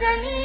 سميع